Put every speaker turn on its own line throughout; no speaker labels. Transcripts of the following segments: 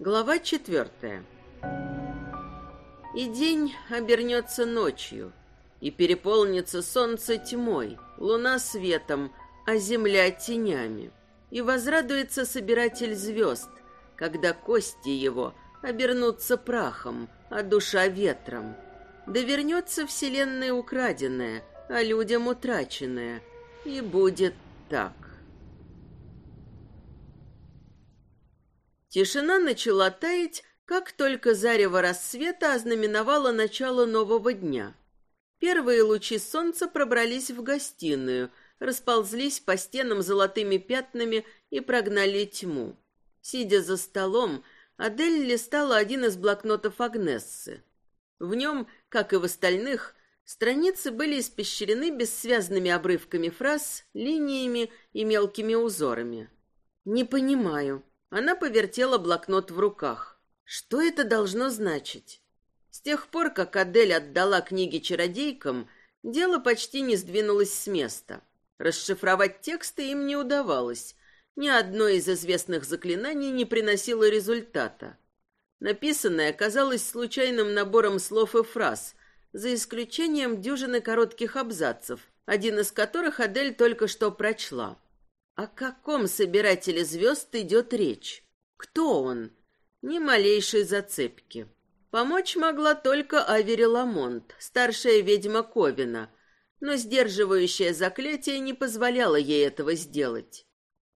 Глава четвертая. И день обернется ночью, и переполнится солнце тьмой, луна светом, а земля тенями. И возрадуется собиратель звезд, когда кости его обернутся прахом, а душа ветром. Да вернется вселенная украденная, а людям утраченная. И будет так. Тишина начала таять, как только зарево рассвета ознаменовало начало нового дня. Первые лучи солнца пробрались в гостиную, расползлись по стенам золотыми пятнами и прогнали тьму. Сидя за столом, Адель листала один из блокнотов Агнессы. В нем, как и в остальных, страницы были испещрены бессвязными обрывками фраз, линиями и мелкими узорами. «Не понимаю», она повертела блокнот в руках. Что это должно значить? С тех пор, как Адель отдала книги чародейкам, дело почти не сдвинулось с места. Расшифровать тексты им не удавалось. Ни одно из известных заклинаний не приносило результата. Написанное казалось случайным набором слов и фраз, за исключением дюжины коротких абзацев, один из которых Адель только что прочла. О каком собирателе звезд идет речь? Кто он? Ни малейшей зацепки. Помочь могла только Авери Ламонт, старшая ведьма Ковина, но сдерживающее заклятие не позволяло ей этого сделать.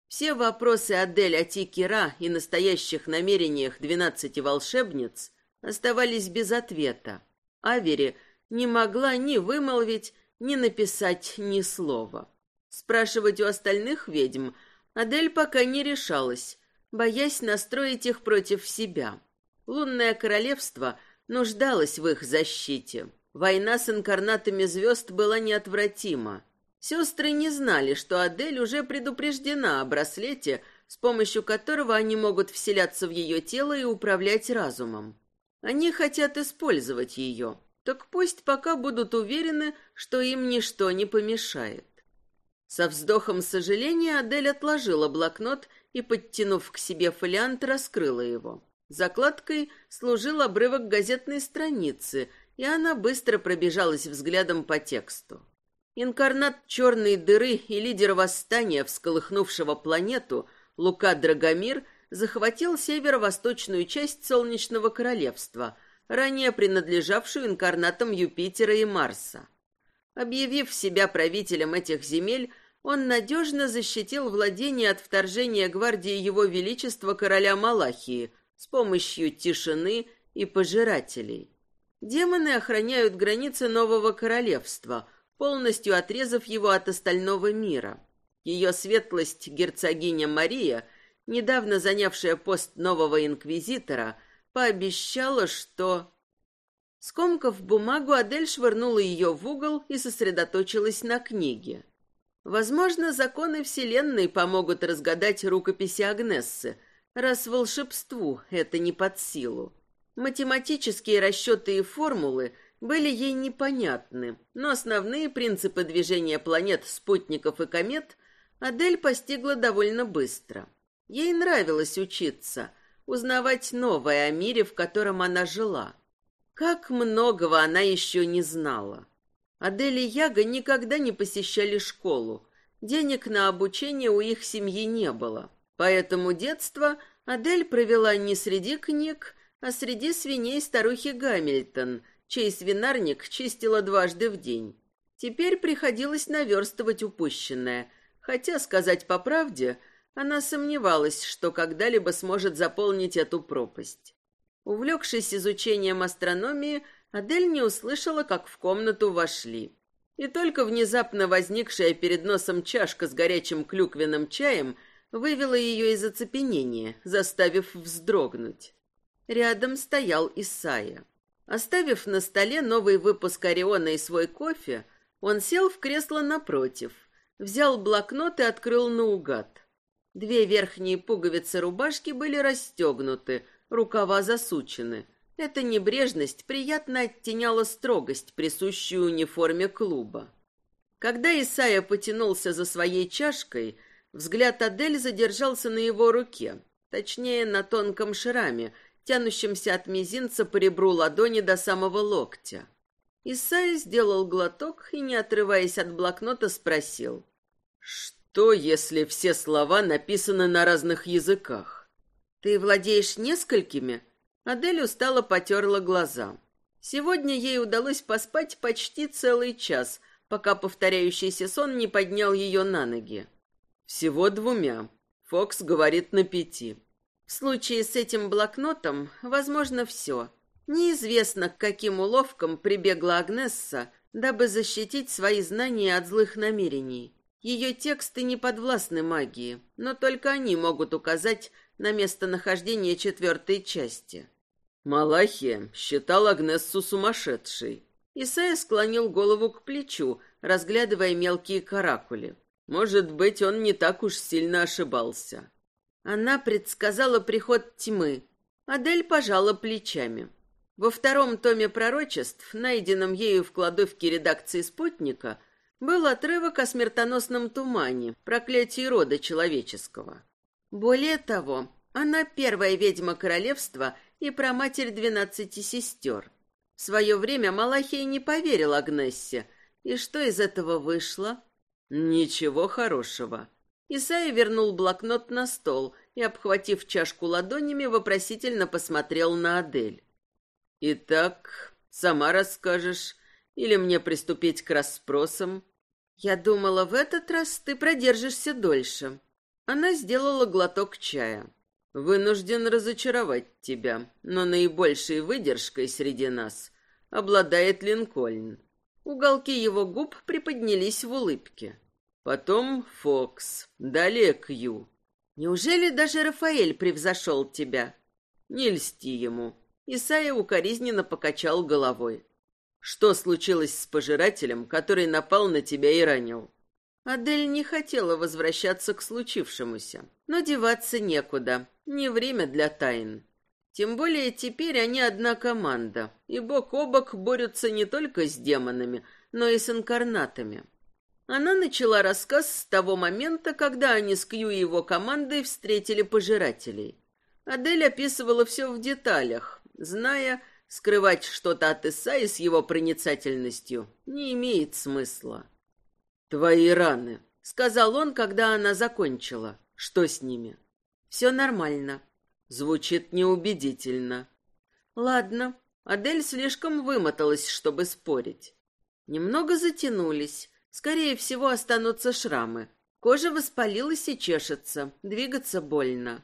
Все вопросы Адель о Тикера и настоящих намерениях двенадцати волшебниц оставались без ответа. Авери не могла ни вымолвить, ни написать ни слова. Спрашивать у остальных ведьм Адель пока не решалась, боясь настроить их против себя. Лунное королевство нуждалось в их защите. Война с инкарнатами звезд была неотвратима. Сестры не знали, что Адель уже предупреждена о браслете, с помощью которого они могут вселяться в ее тело и управлять разумом. Они хотят использовать ее, так пусть пока будут уверены, что им ничто не помешает. Со вздохом сожаления Адель отложила блокнот и, подтянув к себе фолиант, раскрыла его. Закладкой служил обрывок газетной страницы, и она быстро пробежалась взглядом по тексту. Инкарнат черной дыры и лидер восстания, всколыхнувшего планету, Лука Драгомир, захватил северо-восточную часть Солнечного Королевства, ранее принадлежавшую инкарнатам Юпитера и Марса. Объявив себя правителем этих земель, он надежно защитил владение от вторжения гвардии Его Величества короля Малахии с помощью тишины и пожирателей. Демоны охраняют границы нового королевства, полностью отрезав его от остального мира. Ее светлость герцогиня Мария, недавно занявшая пост нового инквизитора, пообещала, что... Скомкав бумагу, Адель швырнула ее в угол и сосредоточилась на книге. Возможно, законы Вселенной помогут разгадать рукописи Агнессы, раз волшебству это не под силу. Математические расчеты и формулы были ей непонятны, но основные принципы движения планет, спутников и комет Адель постигла довольно быстро. Ей нравилось учиться, узнавать новое о мире, в котором она жила. Как многого она еще не знала. Адель и Яга никогда не посещали школу. Денег на обучение у их семьи не было. Поэтому детство Адель провела не среди книг, а среди свиней старухи Гамильтон, чей свинарник чистила дважды в день. Теперь приходилось наверстывать упущенное, хотя, сказать по правде, она сомневалась, что когда-либо сможет заполнить эту пропасть. Увлекшись изучением астрономии, Адель не услышала, как в комнату вошли. И только внезапно возникшая перед носом чашка с горячим клюквенным чаем вывела ее из оцепенения, заставив вздрогнуть. Рядом стоял Исайя. Оставив на столе новый выпуск Ориона и свой кофе, он сел в кресло напротив, взял блокнот и открыл наугад. Две верхние пуговицы рубашки были расстегнуты, рукава засучены — эта небрежность приятно оттеняла строгость, присущую униформе клуба. Когда Исайя потянулся за своей чашкой, взгляд Адель задержался на его руке. точнее, на тонком шраме, тянущемся от мизинца по ребру ладони до самого локтя. Исайя сделал глоток и, не отрываясь от блокнота, спросил. «Что, если все слова написаны на разных языках?» «Ты владеешь несколькими?» Адель устало потерла глаза. Сегодня ей удалось поспать почти целый час, пока повторяющийся сон не поднял ее на ноги. Всего двумя. Фокс говорит на пяти. В случае с этим блокнотом возможно все. Неизвестно, к каким уловкам прибегла Агнесса, дабы защитить свои знания от злых намерений. Ее тексты не подвластны магии, но только они могут указать на местонахождение четвертой части. Малахия считал Агнессу сумасшедшей. Исайя склонил голову к плечу, разглядывая мелкие каракули. Может быть, он не так уж сильно ошибался. Она предсказала приход тьмы. Адель пожала плечами. Во втором томе пророчеств, найденном ею в кладовке редакции «Спутника», был отрывок о смертоносном тумане, проклятии рода человеческого. Более того, она первая ведьма королевства — и про матерь двенадцати сестер. В свое время Малахия не поверил Агнессе. И что из этого вышло? Ничего хорошего. Исайя вернул блокнот на стол и, обхватив чашку ладонями, вопросительно посмотрел на Адель. «Итак, сама расскажешь, или мне приступить к расспросам?» «Я думала, в этот раз ты продержишься дольше». Она сделала глоток чая. Вынужден разочаровать тебя, но наибольшей выдержкой среди нас обладает Линкольн. Уголки его губ приподнялись в улыбке. Потом Фокс, далее Кью. Неужели даже Рафаэль превзошел тебя? Не льсти ему. Исайя укоризненно покачал головой. Что случилось с пожирателем, который напал на тебя и ранил? Адель не хотела возвращаться к случившемуся, но деваться некуда. Не время для тайн. Тем более теперь они одна команда, и бок о бок борются не только с демонами, но и с инкарнатами. Она начала рассказ с того момента, когда они с Кью и его командой встретили пожирателей. Адель описывала все в деталях, зная, скрывать что-то от Исаи с его проницательностью не имеет смысла. «Твои раны», — сказал он, когда она закончила. «Что с ними?» Все нормально. Звучит неубедительно. Ладно, Адель слишком вымоталась, чтобы спорить. Немного затянулись. Скорее всего, останутся шрамы. Кожа воспалилась и чешется. Двигаться больно.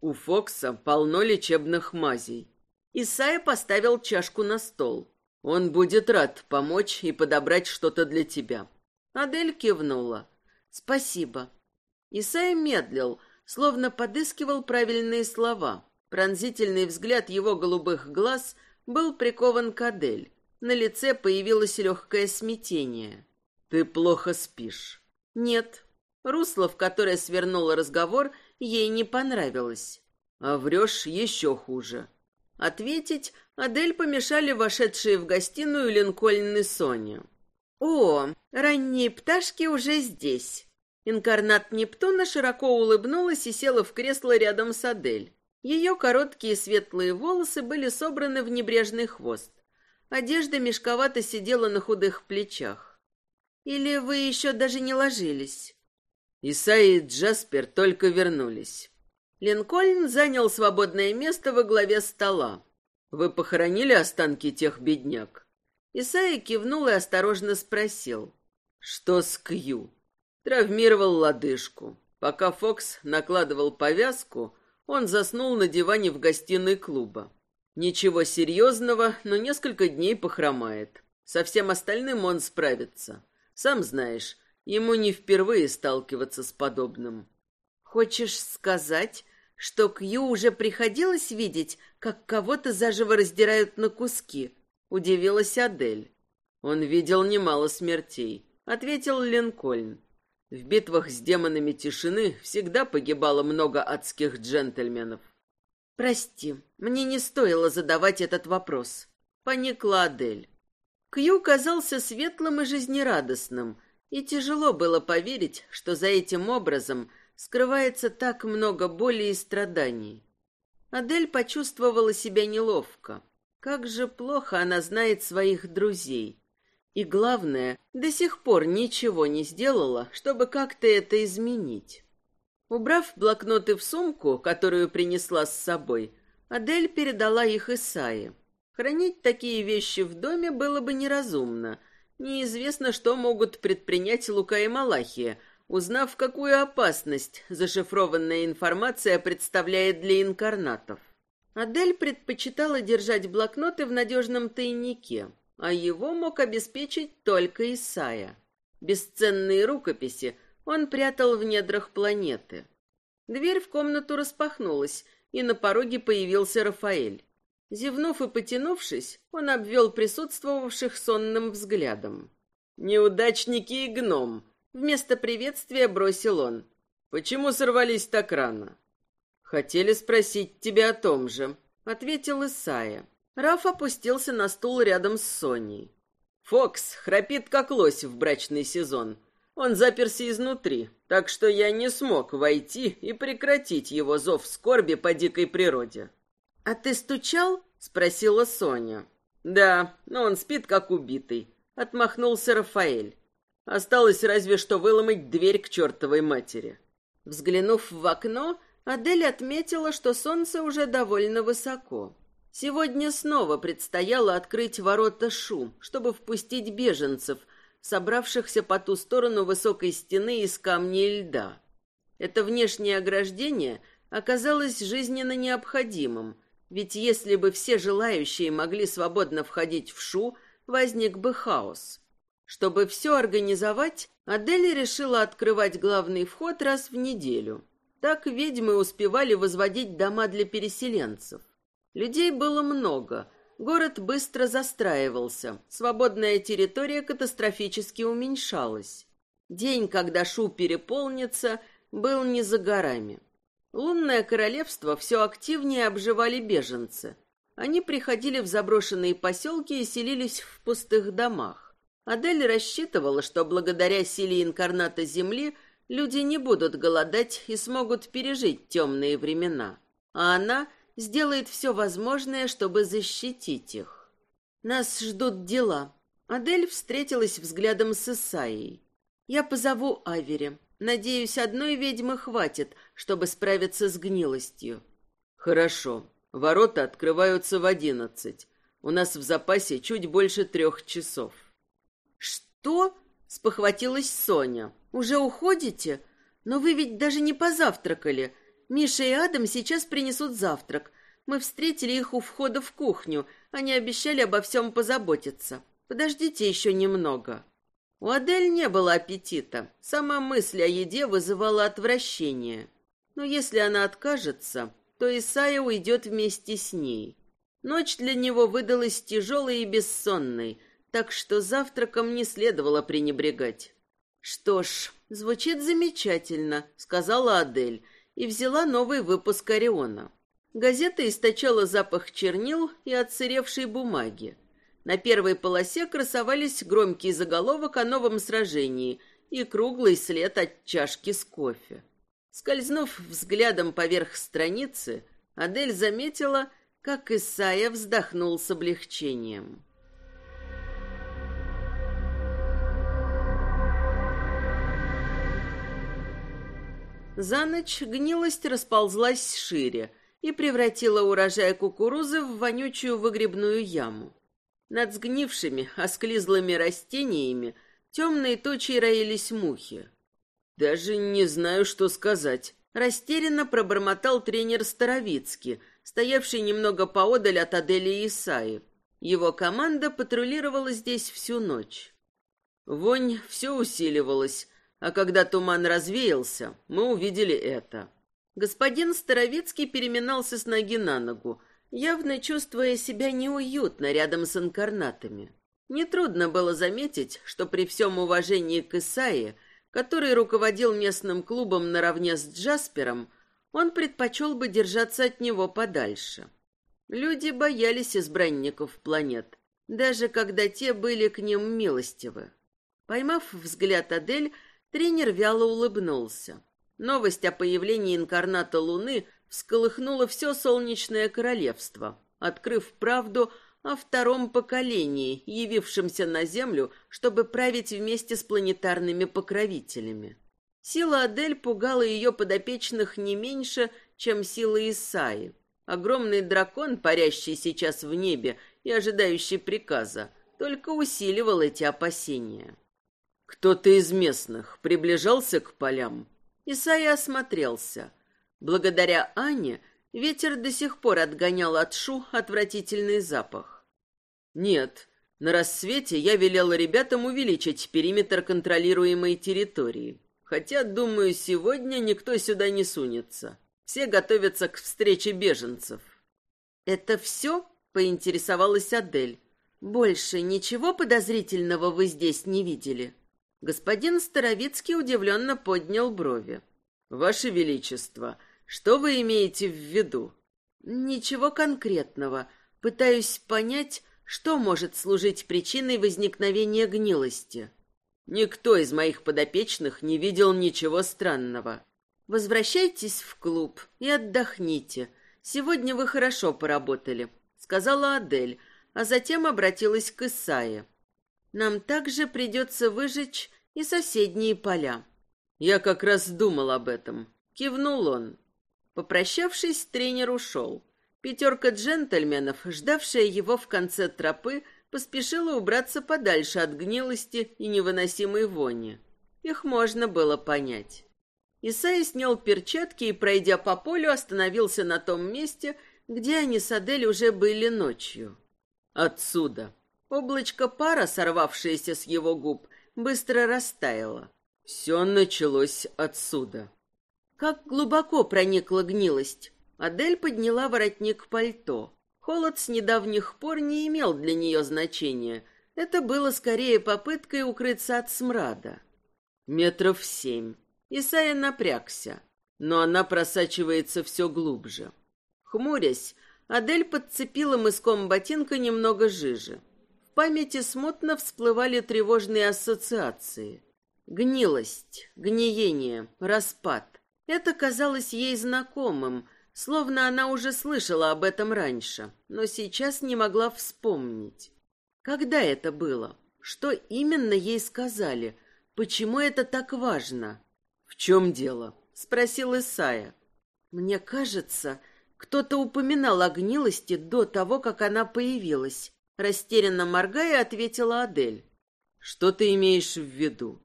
У Фокса полно лечебных мазей. Исайя поставил чашку на стол. Он будет рад помочь и подобрать что-то для тебя. Адель кивнула. Спасибо. Исайя медлил, словно подыскивал правильные слова. Пронзительный взгляд его голубых глаз был прикован к Адель. На лице появилось легкое смятение. «Ты плохо спишь». «Нет». Русло, в которое свернула разговор, ей не понравилось. «А врешь еще хуже». Ответить Адель помешали вошедшие в гостиную Линкольн и Соня. «О, ранние пташки уже здесь». Инкарнат Нептуна широко улыбнулась и села в кресло рядом с Адель. Ее короткие светлые волосы были собраны в небрежный хвост. Одежда мешковато сидела на худых плечах. «Или вы еще даже не ложились?» Исаи и Джаспер только вернулись. Линкольн занял свободное место во главе стола. «Вы похоронили останки тех бедняк?» Исаи кивнул и осторожно спросил. «Что с Кью?» Травмировал лодыжку. Пока Фокс накладывал повязку, он заснул на диване в гостиной клуба. Ничего серьезного, но несколько дней похромает. Со всем остальным он справится. Сам знаешь, ему не впервые сталкиваться с подобным. Хочешь сказать, что Кью уже приходилось видеть, как кого-то заживо раздирают на куски? Удивилась Адель. Он видел немало смертей, ответил Линкольн. В битвах с демонами тишины всегда погибало много адских джентльменов. «Прости, мне не стоило задавать этот вопрос», — поникла Адель. Кью казался светлым и жизнерадостным, и тяжело было поверить, что за этим образом скрывается так много боли и страданий. Адель почувствовала себя неловко. Как же плохо она знает своих друзей. И главное, до сих пор ничего не сделала, чтобы как-то это изменить. Убрав блокноты в сумку, которую принесла с собой, Адель передала их Исае. Хранить такие вещи в доме было бы неразумно. Неизвестно, что могут предпринять Лука и Малахия, узнав, какую опасность зашифрованная информация представляет для инкарнатов. Адель предпочитала держать блокноты в надежном тайнике, а его мог обеспечить только Исая. Бесценные рукописи он прятал в недрах планеты. Дверь в комнату распахнулась, и на пороге появился Рафаэль. Зевнув и потянувшись, он обвел присутствовавших сонным взглядом. «Неудачники и гном!» Вместо приветствия бросил он. «Почему сорвались так рано?» «Хотели спросить тебя о том же», — ответил Исая. Раф опустился на стул рядом с Соней. «Фокс храпит, как лось в брачный сезон. Он заперся изнутри, так что я не смог войти и прекратить его зов скорби по дикой природе». «А ты стучал?» — спросила Соня. «Да, но он спит, как убитый», — отмахнулся Рафаэль. «Осталось разве что выломать дверь к чертовой матери». Взглянув в окно, Адель отметила, что солнце уже довольно высоко. Сегодня снова предстояло открыть ворота Шу, чтобы впустить беженцев, собравшихся по ту сторону высокой стены из камня и льда. Это внешнее ограждение оказалось жизненно необходимым, ведь если бы все желающие могли свободно входить в Шу, возник бы хаос. Чтобы все организовать, Адель решила открывать главный вход раз в неделю. Так ведьмы успевали возводить дома для переселенцев. Людей было много. Город быстро застраивался. Свободная территория катастрофически уменьшалась. День, когда Шу переполнится, был не за горами. Лунное королевство все активнее обживали беженцы. Они приходили в заброшенные поселки и селились в пустых домах. Адель рассчитывала, что благодаря силе инкарната Земли люди не будут голодать и смогут пережить темные времена. А она — сделает все возможное, чтобы защитить их. Нас ждут дела. Адель встретилась взглядом с Исаией. Я позову Авери. Надеюсь, одной ведьмы хватит, чтобы справиться с гнилостью. Хорошо. Ворота открываются в одиннадцать. У нас в запасе чуть больше трех часов. Что? Спохватилась Соня. Уже уходите? Но вы ведь даже не позавтракали. Миша и Адам сейчас принесут завтрак. Мы встретили их у входа в кухню. Они обещали обо всем позаботиться. Подождите еще немного». У Адель не было аппетита. Сама мысль о еде вызывала отвращение. Но если она откажется, то Исайя уйдет вместе с ней. Ночь для него выдалась тяжелой и бессонной, так что завтраком не следовало пренебрегать. «Что ж, звучит замечательно», — сказала Адель, и взяла новый выпуск «Ориона». Газета источала запах чернил и отсыревшей бумаги. На первой полосе красовались громкий заголовок о новом сражении и круглый след от чашки с кофе. Скользнув взглядом поверх страницы, Адель заметила, как Исайя вздохнул с облегчением. За ночь гнилость расползлась шире и превратила урожай кукурузы в вонючую выгребную яму. Над сгнившими, осклизлыми растениями темные тучи роились мухи. «Даже не знаю, что сказать», — растерянно пробормотал тренер Старовицкий, стоявший немного поодаль от Адели Исаи. Его команда патрулировала здесь всю ночь. Вонь все усиливалась, а когда туман развеялся, мы увидели это. Господин Старовицкий переминался с ноги на ногу, явно чувствуя себя неуютно рядом с инкарнатами. Нетрудно было заметить, что при всем уважении к Исае, который руководил местным клубом наравне с Джаспером, он предпочел бы держаться от него подальше. Люди боялись избранников планет, даже когда те были к ним милостивы. Поймав взгляд Адель, Тренер вяло улыбнулся. Новость о появлении инкарната Луны всколыхнула все солнечное королевство, открыв правду о втором поколении, явившемся на Землю, чтобы править вместе с планетарными покровителями. Сила Адель пугала ее подопечных не меньше, чем сила Исаи. Огромный дракон, парящий сейчас в небе и ожидающий приказа, только усиливал эти опасения. Кто-то из местных приближался к полям. Исайя осмотрелся. Благодаря Ане ветер до сих пор отгонял от Шу отвратительный запах. Нет, на рассвете я велела ребятам увеличить периметр контролируемой территории. Хотя, думаю, сегодня никто сюда не сунется. Все готовятся к встрече беженцев. «Это все?» — поинтересовалась Адель. «Больше ничего подозрительного вы здесь не видели?» Господин Старовицкий удивленно поднял брови. «Ваше Величество, что вы имеете в виду?» «Ничего конкретного. Пытаюсь понять, что может служить причиной возникновения гнилости». Никто из моих подопечных не видел ничего странного. Возвращайтесь в клуб и отдохните. Сегодня вы хорошо поработали, сказала Адель, а затем обратилась к Исае. Нам также придется выжечь и соседние поля. Я как раз думал об этом. Кивнул он. Попрощавшись, тренер ушел. Пятерка джентльменов, ждавшая его в конце тропы, поспешила убраться подальше от гнилости и невыносимой вони. Их можно было понять. Исай снял перчатки и, пройдя по полю, остановился на том месте, где они с Адель уже были ночью. Отсюда. Облачко пара, сорвавшееся с его губ, быстро растаяло. Все началось отсюда. Как глубоко проникла гнилость. Адель подняла воротник пальто. Холод с недавних пор не имел для нее значения. Это было скорее попыткой укрыться от смрада. Метров семь. Исайя напрягся, но она просачивается все глубже. Хмурясь, Адель подцепила мыском ботинка немного жижи. В памяти смутно всплывали тревожные ассоциации. Гнилость, гниение, распад. Это казалось ей знакомым — Словно она уже слышала об этом раньше, но сейчас не могла вспомнить. Когда это было? Что именно ей сказали? Почему это так важно? В чем дело? спросил Исая. Мне кажется, кто-то упоминал о гнилости до того, как она появилась. Растерянно моргая, ответила Адель. Что ты имеешь в виду?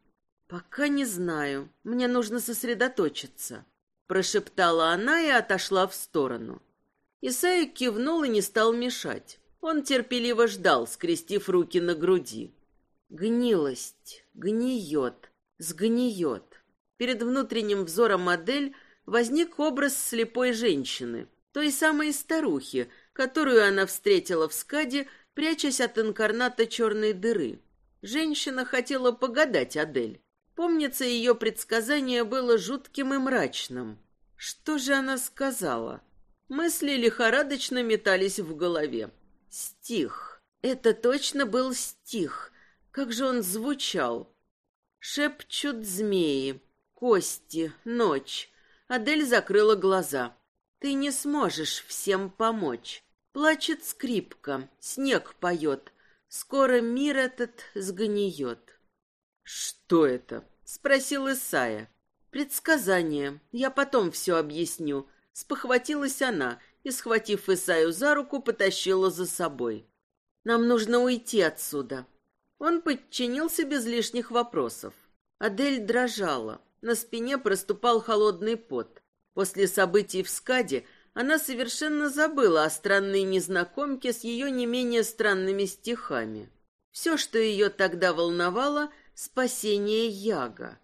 Пока не знаю. Мне нужно сосредоточиться прошептала она и отошла в сторону. Исаик кивнул и не стал мешать. Он терпеливо ждал, скрестив руки на груди. Гнилость, гниет, сгниет. Перед внутренним взором модель возник образ слепой женщины, той самой старухи, которую она встретила в скаде, прячась от инкарната черной дыры. Женщина хотела погадать Адель. Помнится, ее предсказание было жутким и мрачным. Что же она сказала? Мысли лихорадочно метались в голове. Стих. Это точно был стих. Как же он звучал? Шепчут змеи. Кости. Ночь. Адель закрыла глаза. Ты не сможешь всем помочь. Плачет скрипка. Снег поет. Скоро мир этот сгниет. «Что это?» — спросил Исая. «Предсказание. Я потом все объясню». Спохватилась она и, схватив Исаю за руку, потащила за собой. «Нам нужно уйти отсюда». Он подчинился без лишних вопросов. Адель дрожала. На спине проступал холодный пот. После событий в Скаде она совершенно забыла о странной незнакомке с ее не менее странными стихами. Все, что ее тогда волновало — спасение Яга.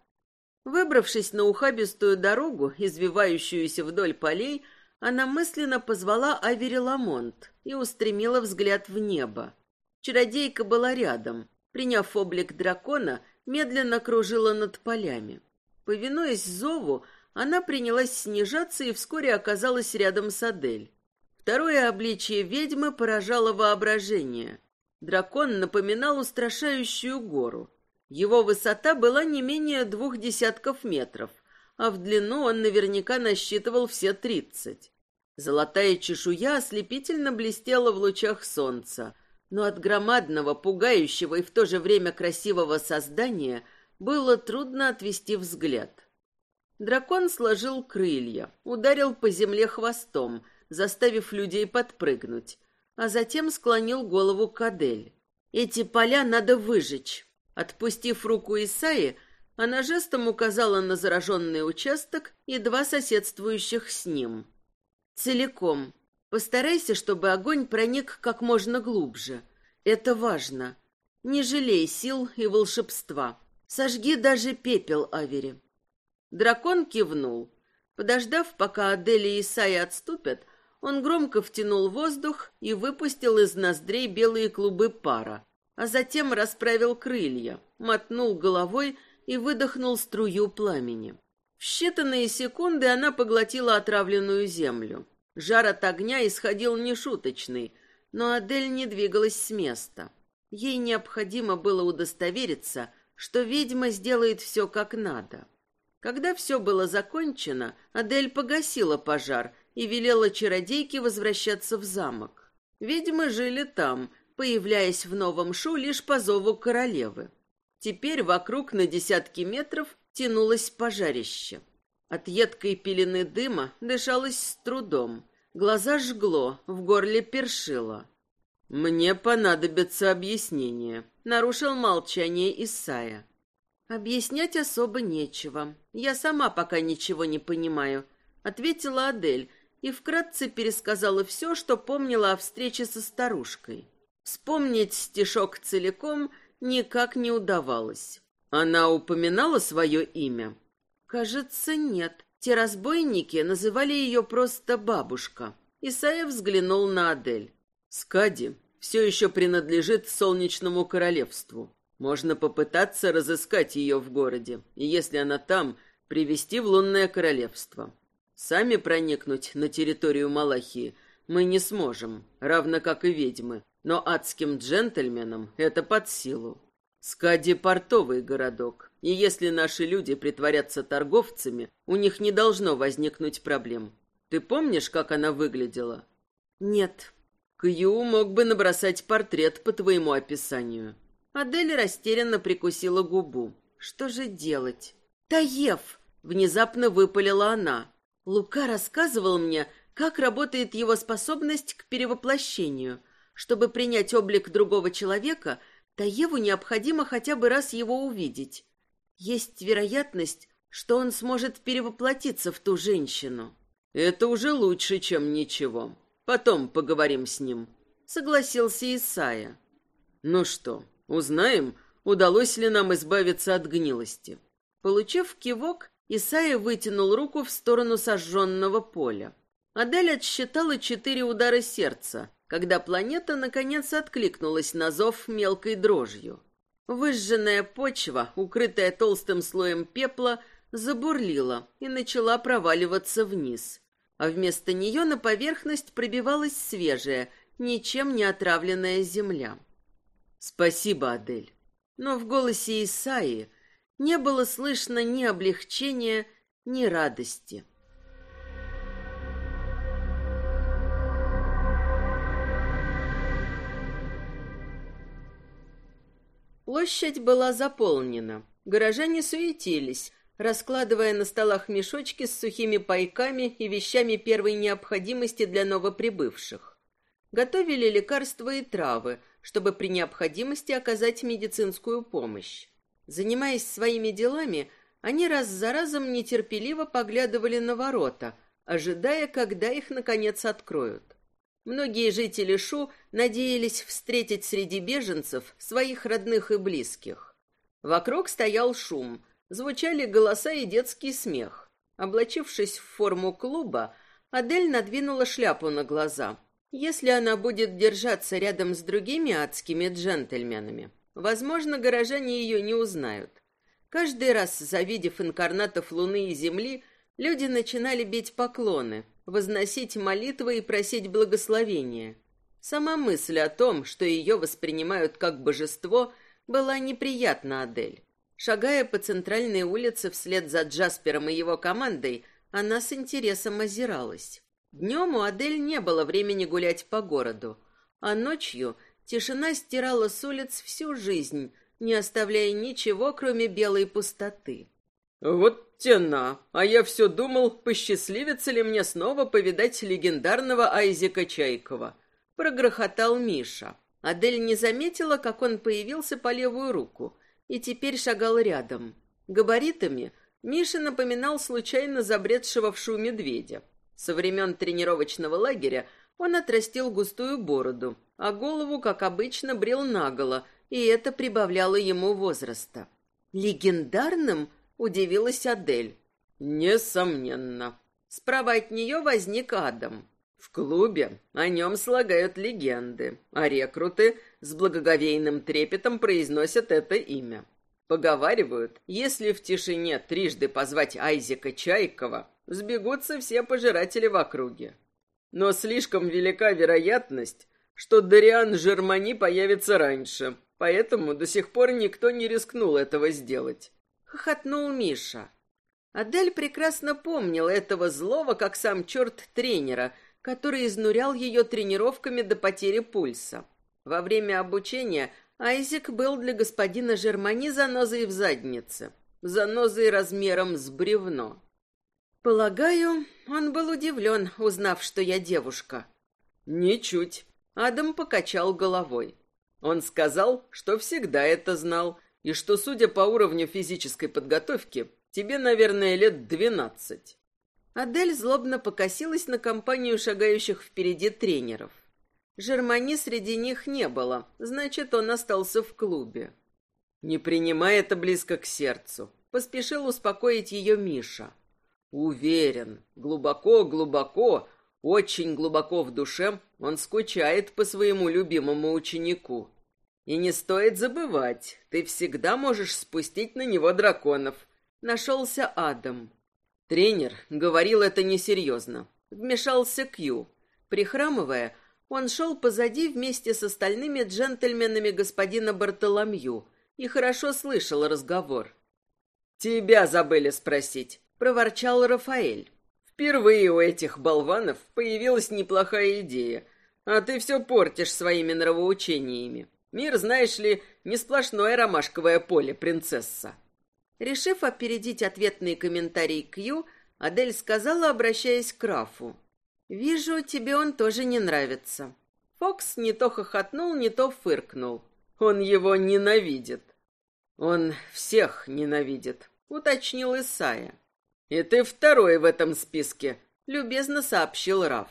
Выбравшись на ухабистую дорогу, извивающуюся вдоль полей, она мысленно позвала Авери Ламонт и устремила взгляд в небо. Чародейка была рядом. Приняв облик дракона, медленно кружила над полями. Повинуясь зову, она принялась снижаться и вскоре оказалась рядом с Адель. Второе обличие ведьмы поражало воображение. Дракон напоминал устрашающую гору. Его высота была не менее двух десятков метров, а в длину он наверняка насчитывал все тридцать. Золотая чешуя ослепительно блестела в лучах солнца, но от громадного, пугающего и в то же время красивого создания было трудно отвести взгляд. Дракон сложил крылья, ударил по земле хвостом, заставив людей подпрыгнуть, а затем склонил голову к Адель. «Эти поля надо выжечь». Отпустив руку Исаи, она жестом указала на зараженный участок и два соседствующих с ним. «Целиком. Постарайся, чтобы огонь проник как можно глубже. Это важно. Не жалей сил и волшебства. Сожги даже пепел, Авери». Дракон кивнул. Подождав, пока Адель и Исаи отступят, он громко втянул воздух и выпустил из ноздрей белые клубы пара, а затем расправил крылья, мотнул головой и выдохнул струю пламени. В считанные секунды она поглотила отравленную землю. Жар от огня исходил нешуточный, но Адель не двигалась с места. Ей необходимо было удостовериться, что ведьма сделает все как надо. Когда все было закончено, Адель погасила пожар и велела чародейке возвращаться в замок. Ведьмы жили там, появляясь в новом шу лишь по зову королевы. Теперь вокруг на десятки метров тянулось пожарище. От едкой пелены дыма дышалось с трудом. Глаза жгло, в горле першило. «Мне понадобится объяснение», — нарушил молчание Исая. «Объяснять особо нечего. Я сама пока ничего не понимаю», — ответила Адель, и вкратце пересказала все, что помнила о встрече со старушкой. Вспомнить стишок целиком никак не удавалось. Она упоминала свое имя? Кажется, нет. Те разбойники называли ее просто бабушка. Исаев взглянул на Адель. Скади все еще принадлежит Солнечному Королевству. Можно попытаться разыскать ее в городе, и если она там, привести в Лунное Королевство. Сами проникнуть на территорию Малахии мы не сможем, равно как и ведьмы, но адским джентльменам это под силу. Скади — портовый городок, и если наши люди притворятся торговцами, у них не должно возникнуть проблем. Ты помнишь, как она выглядела? Нет. Кью мог бы набросать портрет по твоему описанию. Адель растерянно прикусила губу. Что же делать? Таев! Внезапно выпалила она. Лука рассказывал мне, как работает его способность к перевоплощению. Чтобы принять облик другого человека, Таеву необходимо хотя бы раз его увидеть. Есть вероятность, что он сможет перевоплотиться в ту женщину. Это уже лучше, чем ничего. Потом поговорим с ним, согласился Исая. Ну что, узнаем, удалось ли нам избавиться от гнилости. Получив кивок, Исайя вытянул руку в сторону сожженного поля. Адель отсчитала четыре удара сердца, когда планета наконец откликнулась на зов мелкой дрожью. Выжженная почва, укрытая толстым слоем пепла, забурлила и начала проваливаться вниз, а вместо нее на поверхность пробивалась свежая, ничем не отравленная земля. «Спасибо, Адель». Но в голосе Исаи не было слышно ни облегчения, ни радости. Площадь была заполнена. Горожане суетились, раскладывая на столах мешочки с сухими пайками и вещами первой необходимости для новоприбывших. Готовили лекарства и травы, чтобы при необходимости оказать медицинскую помощь. Занимаясь своими делами, они раз за разом нетерпеливо поглядывали на ворота, ожидая, когда их наконец откроют. Многие жители Шу надеялись встретить среди беженцев своих родных и близких. Вокруг стоял шум, звучали голоса и детский смех. Облачившись в форму клуба, Адель надвинула шляпу на глаза. Если она будет держаться рядом с другими адскими джентльменами, Возможно, горожане ее не узнают. Каждый раз, завидев инкарнатов Луны и Земли, люди начинали бить поклоны, возносить молитвы и просить благословения. Сама мысль о том, что ее воспринимают как божество, была неприятна Адель. Шагая по центральной улице вслед за Джаспером и его командой, она с интересом озиралась. Днем у Адель не было времени гулять по городу, а ночью тишина стирала с улиц всю жизнь, не оставляя ничего, кроме белой пустоты.
«Вот тена! А я все думал, посчастливится ли мне снова повидать легендарного Айзека Чайкова», — прогрохотал Миша.
Адель не заметила, как он появился по левую руку и теперь шагал рядом. Габаритами Миша напоминал случайно забредшего в шу медведя. Со времен тренировочного лагеря он отрастил густую бороду, а голову, как обычно, брел наголо, и это прибавляло ему возраста. «Легендарным?» — удивилась Адель.
«Несомненно».
Справа от нее возник Адам.
В клубе о нем слагают легенды, а рекруты с благоговейным трепетом произносят это имя. Поговаривают, если в тишине трижды позвать Айзека Чайкова, сбегутся все пожиратели в округе. Но слишком велика вероятность, что Дариан Жермани появится раньше, поэтому до сих пор никто не рискнул этого сделать.
Хохотнул Миша. Адель прекрасно помнил этого злого, как сам черт, тренера — который изнурял ее тренировками до потери пульса. Во время обучения Айзек был для господина Жермани занозой в заднице, занозой размером с бревно. Полагаю, он был удивлен, узнав, что я девушка.
Ничуть.
Адам покачал головой.
Он сказал, что всегда это знал, и что, судя по уровню физической подготовки, тебе, наверное, лет двенадцать.
Адель злобно покосилась на компанию шагающих впереди тренеров. Жермани среди них не было, значит, он остался в клубе.
«Не принимай это близко к сердцу», — поспешил успокоить ее Миша. «Уверен, глубоко-глубоко, очень глубоко в душе он скучает по своему любимому ученику. И не стоит забывать, ты всегда можешь спустить на него драконов». Нашелся Адам. Тренер говорил это несерьезно. Вмешался Кью. Прихрамывая, он шел позади вместе с остальными джентльменами господина Бартоломью и хорошо слышал разговор. «Тебя забыли спросить», — проворчал Рафаэль. «Впервые у этих болванов появилась неплохая идея, а ты все портишь своими нравоучениями. Мир, знаешь ли, не сплошное ромашковое поле, принцесса».
Решив опередить ответный комментарий Кью, Адель сказала, обращаясь к Рафу. «Вижу, тебе он тоже не нравится». Фокс не то хохотнул, не то фыркнул.
«Он его ненавидит». «Он всех ненавидит», — уточнил Исая. «И ты второй в этом списке», — любезно сообщил Раф.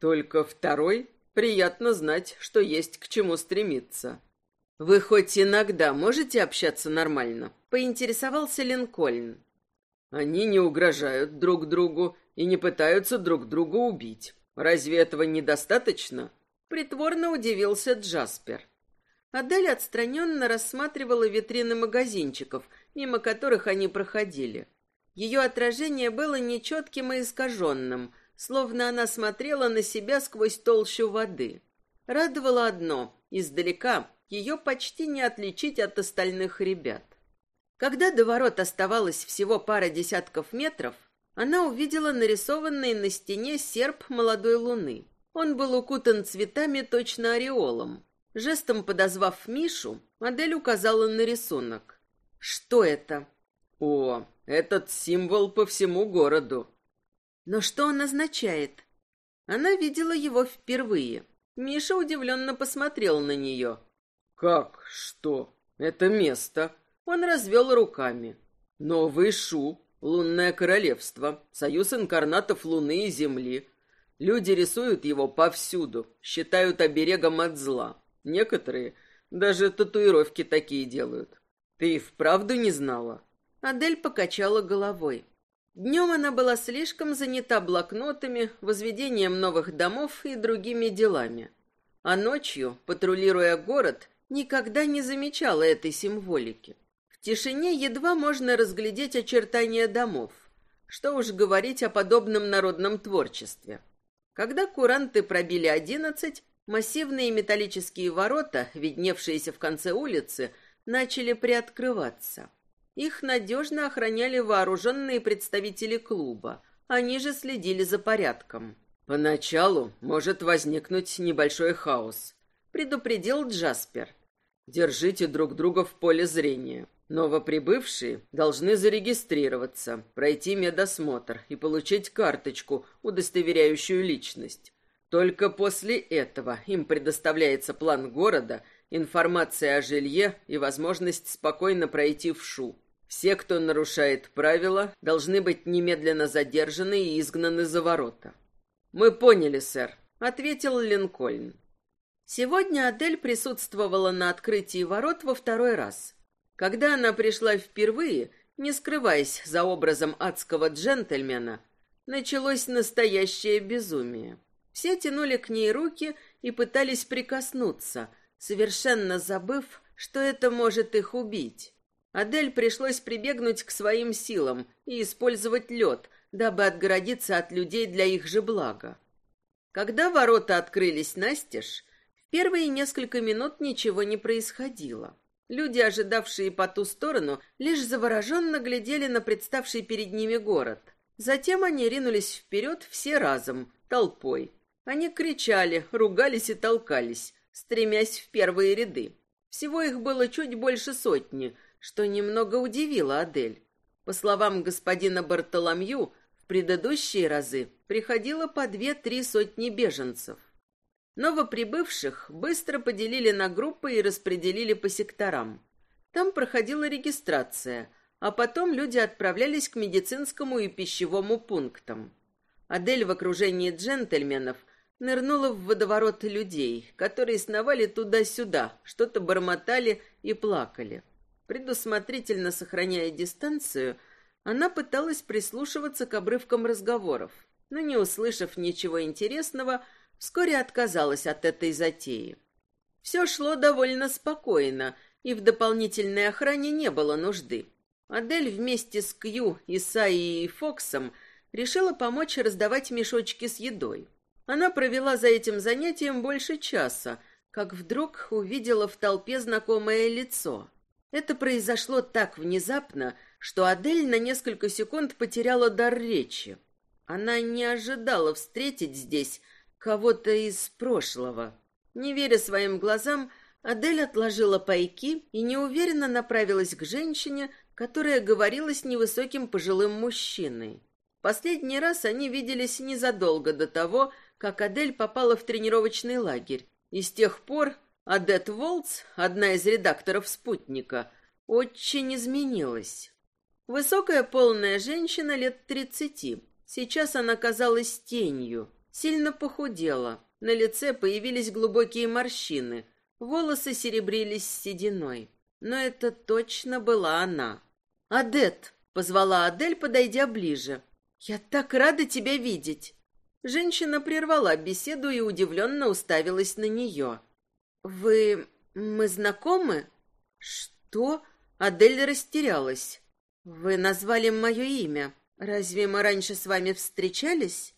«Только второй? Приятно знать, что есть к чему стремиться». «Вы хоть иногда можете общаться нормально?» — поинтересовался Линкольн. «Они не угрожают друг другу и не пытаются друг друга убить. Разве этого недостаточно?» Притворно удивился Джаспер.
Адель отстраненно рассматривала витрины магазинчиков, мимо которых они проходили. Ее отражение было нечетким и искаженным, словно она смотрела на себя сквозь толщу воды. Радовало одно — издалека ее почти не отличить от остальных ребят. Когда до ворот оставалось всего пара десятков метров, она увидела нарисованный на стене серп молодой луны. Он был укутан цветами точно ореолом. Жестом подозвав Мишу, модель указала на рисунок. «Что это?»
«О, этот символ по всему городу».
«Но что он означает?» Она видела его впервые. Миша удивленно посмотрел на нее.
«Как? Что? Это место?» Он развел руками. «Новый Шу, лунное королевство, союз инкарнатов Луны и Земли. Люди рисуют его повсюду, считают оберегом от зла. Некоторые даже татуировки такие делают. Ты и вправду не знала?»
Адель покачала головой. Днем она была слишком занята блокнотами, возведением новых домов и другими делами. А ночью, патрулируя город, никогда не замечала этой символики. Тишине едва можно разглядеть очертания домов. Что уж говорить о подобном народном творчестве. Когда куранты пробили одиннадцать, массивные металлические ворота, видневшиеся в конце улицы, начали приоткрываться. Их надежно охраняли вооруженные представители клуба. Они же следили за порядком.
«Поначалу может возникнуть небольшой хаос», — предупредил Джаспер. «Держите друг друга в поле зрения. Новоприбывшие должны зарегистрироваться, пройти медосмотр и получить карточку, удостоверяющую личность. Только после этого им предоставляется план города, информация о жилье и возможность спокойно пройти в ШУ. Все, кто нарушает правила, должны быть немедленно задержаны и изгнаны за ворота. «Мы поняли, сэр», — ответил Линкольн.
Сегодня Адель присутствовала на открытии ворот во второй раз. Когда она пришла впервые, не скрываясь за образом адского джентльмена, началось настоящее безумие. Все тянули к ней руки и пытались прикоснуться, совершенно забыв, что это может их убить. Адель пришлось прибегнуть к своим силам и использовать лед, дабы отгородиться от людей для их же блага. Когда ворота открылись настежь, в первые несколько минут ничего не происходило. Люди, ожидавшие по ту сторону, лишь завороженно глядели на представший перед ними город. Затем они ринулись вперед все разом, толпой. Они кричали, ругались и толкались, стремясь в первые ряды. Всего их было чуть больше сотни, что немного удивило Адель. По словам господина Бартоломью, в предыдущие разы приходило по две-три сотни беженцев. Новоприбывших быстро поделили на группы и распределили по секторам. Там проходила регистрация, а потом люди отправлялись к медицинскому и пищевому пунктам. Адель в окружении джентльменов – нырнула в водоворот людей, которые сновали туда-сюда, что-то бормотали и плакали. Предусмотрительно сохраняя дистанцию, она пыталась прислушиваться к обрывкам разговоров, но, не услышав ничего интересного, вскоре отказалась от этой затеи. Все шло довольно спокойно, и в дополнительной охране не было нужды. Адель вместе с Кью, Исаией и Фоксом решила помочь раздавать мешочки с едой. Она провела за этим занятием больше часа, как вдруг увидела в толпе знакомое лицо. Это произошло так внезапно, что Адель на несколько секунд потеряла дар речи. Она не ожидала встретить здесь кого-то из прошлого. Не веря своим глазам, Адель отложила пайки и неуверенно направилась к женщине, которая говорила с невысоким пожилым мужчиной. Последний раз они виделись незадолго до того, как Адель попала в тренировочный лагерь. И с тех пор Адет Волц, одна из редакторов «Спутника», очень изменилась. Высокая полная женщина лет тридцати. Сейчас она казалась тенью, сильно похудела. На лице появились глубокие морщины, волосы серебрились сединой. Но это точно была она. «Адет!» — позвала Адель, подойдя ближе. «Я так рада тебя видеть!» Женщина прервала беседу и удивленно уставилась на нее. «Вы... мы знакомы?» «Что?» Адель растерялась. «Вы назвали мое имя. Разве мы раньше с вами встречались?»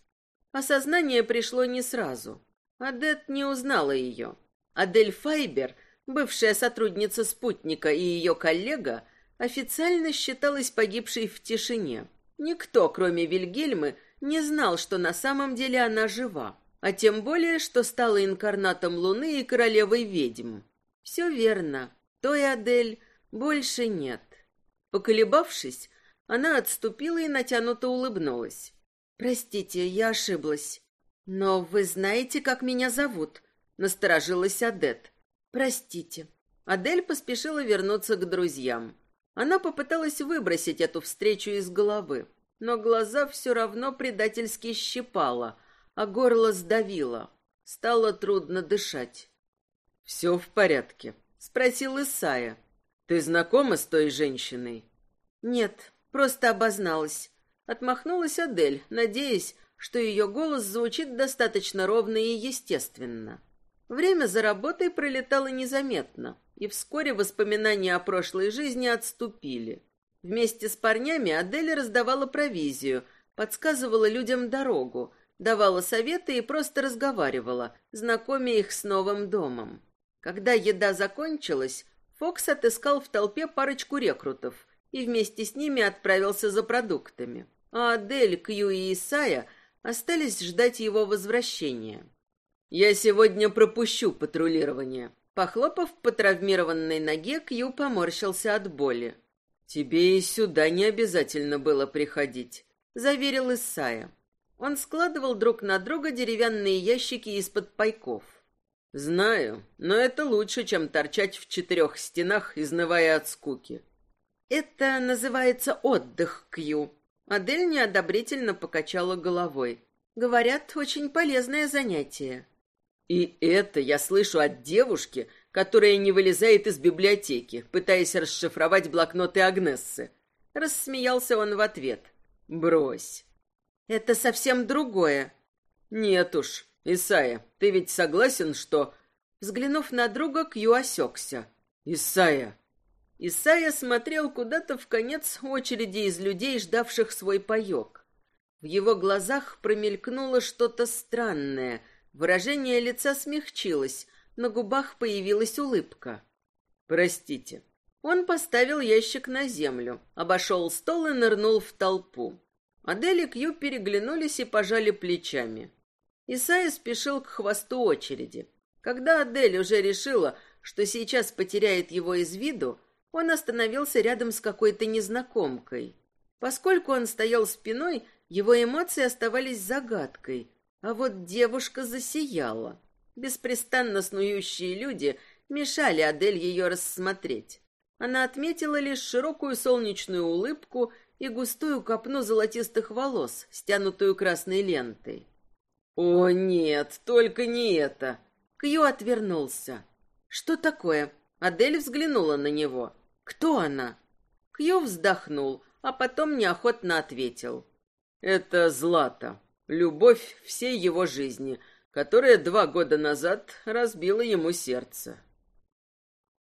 Осознание пришло не сразу. Адет не узнала ее. Адель Файбер, бывшая сотрудница спутника и ее коллега, официально считалась погибшей в тишине. Никто, кроме Вильгельмы, не знал, что на самом деле она жива, а тем более, что стала инкарнатом Луны и королевой ведьм. Все верно, той Адель больше нет. Поколебавшись, она отступила и натянуто улыбнулась. «Простите, я ошиблась. Но вы знаете, как меня зовут?» — насторожилась Адет. «Простите». Адель поспешила вернуться к друзьям. Она попыталась выбросить эту встречу из головы но глаза все равно предательски щипало, а горло сдавило. Стало трудно дышать.
«Все в порядке?» — спросил Исая. «Ты знакома с той женщиной?»
«Нет, просто обозналась». Отмахнулась Адель, надеясь, что ее голос звучит достаточно ровно и естественно. Время за работой пролетало незаметно, и вскоре воспоминания о прошлой жизни отступили. Вместе с парнями Адель раздавала провизию, подсказывала людям дорогу, давала советы и просто разговаривала, знакомя их с новым домом. Когда еда закончилась, Фокс отыскал в толпе парочку рекрутов и вместе с ними отправился за продуктами. А Адель, Кью и Исая остались ждать его возвращения.
«Я сегодня пропущу патрулирование».
Похлопав по травмированной ноге, Кью поморщился от боли.
«Тебе и сюда не обязательно было приходить», —
заверил Исая. Он складывал друг на друга деревянные ящики из-под пайков.
«Знаю, но это лучше, чем торчать в четырех стенах, изнывая от скуки».
«Это называется отдых, Кью». Адель неодобрительно покачала головой. «Говорят, очень полезное занятие».
«И это я слышу от девушки, которая не вылезает из библиотеки, пытаясь расшифровать блокноты Агнессы».
Рассмеялся он в ответ.
«Брось».
«Это совсем другое».
«Нет уж, Исая, ты ведь согласен, что...»
Взглянув на друга, Кью осекся.
«Исая!»
Исая смотрел куда-то в конец очереди из людей, ждавших свой паёк. В его глазах промелькнуло что-то странное. Выражение лица смягчилось, на губах появилась улыбка.
«Простите».
Он поставил ящик на землю, обошел стол и нырнул в толпу. Адель и Кью переглянулись и пожали плечами. Исайя спешил к хвосту очереди. Когда Адель уже решила, что сейчас потеряет его из виду, он остановился рядом с какой-то незнакомкой. Поскольку он стоял спиной, его эмоции оставались загадкой, а вот девушка засияла. Беспрестанно снующие люди мешали Адель ее рассмотреть. Она отметила лишь широкую солнечную улыбку и густую копну золотистых волос, стянутую красной лентой.
«О, нет, только не это!»
Кью отвернулся. «Что такое?» Адель взглянула на него. «Кто она?» Кью вздохнул, а потом неохотно ответил.
«Это Злата, любовь всей его жизни, которая два года назад разбила ему сердце».